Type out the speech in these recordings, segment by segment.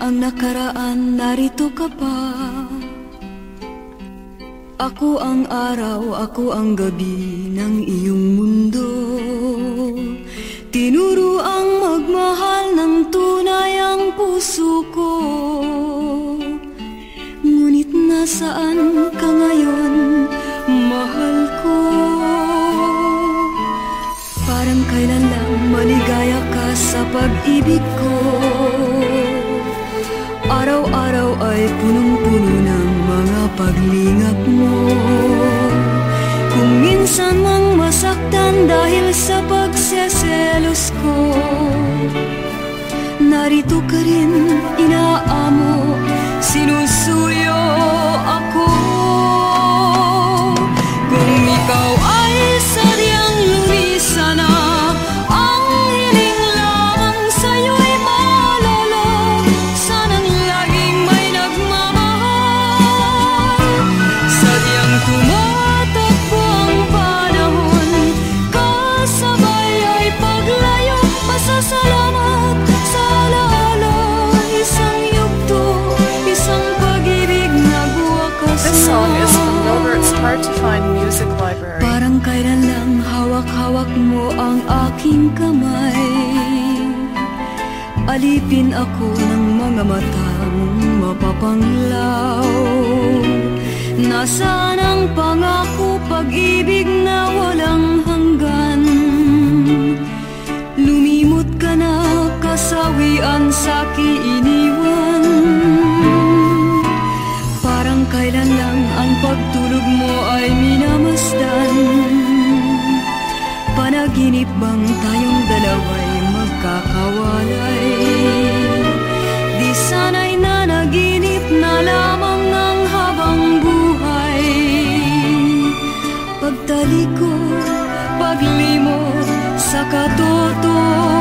ang nakaraan, narito ka pa. Ako ang araw, ako ang gabi ng iyong mundo. Tinuro ang magmahal ng tunay ang puso ko. Ngunit nasaan ka ngayon, mahal ko? Parang kailan lang maligaya ka sa pag-ibig ko punong-puno ng mga paglingap mo. Kung minsan mang masaktan dahil sa pagseselos ko Narito ka rin, inaamo, sinusuyo Hard to Find Music Library. Parang kailan lang hawak-hawak mo ang aking kamay Alipin ako ng mga matang mapapanglaw Nasaan ang pangako pag-ibig na Bang tayong dalawa'y magkakawalay? Di sana'y nanaginip na lamang ng habang buhay. Pagtalikod, paglimot sa katotohanan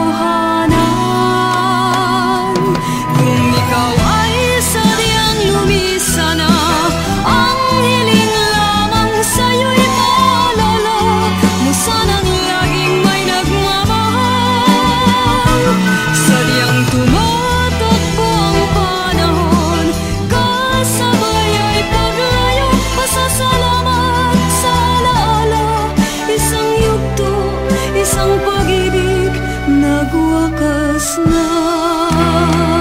isang pag-ibig Nagwakas na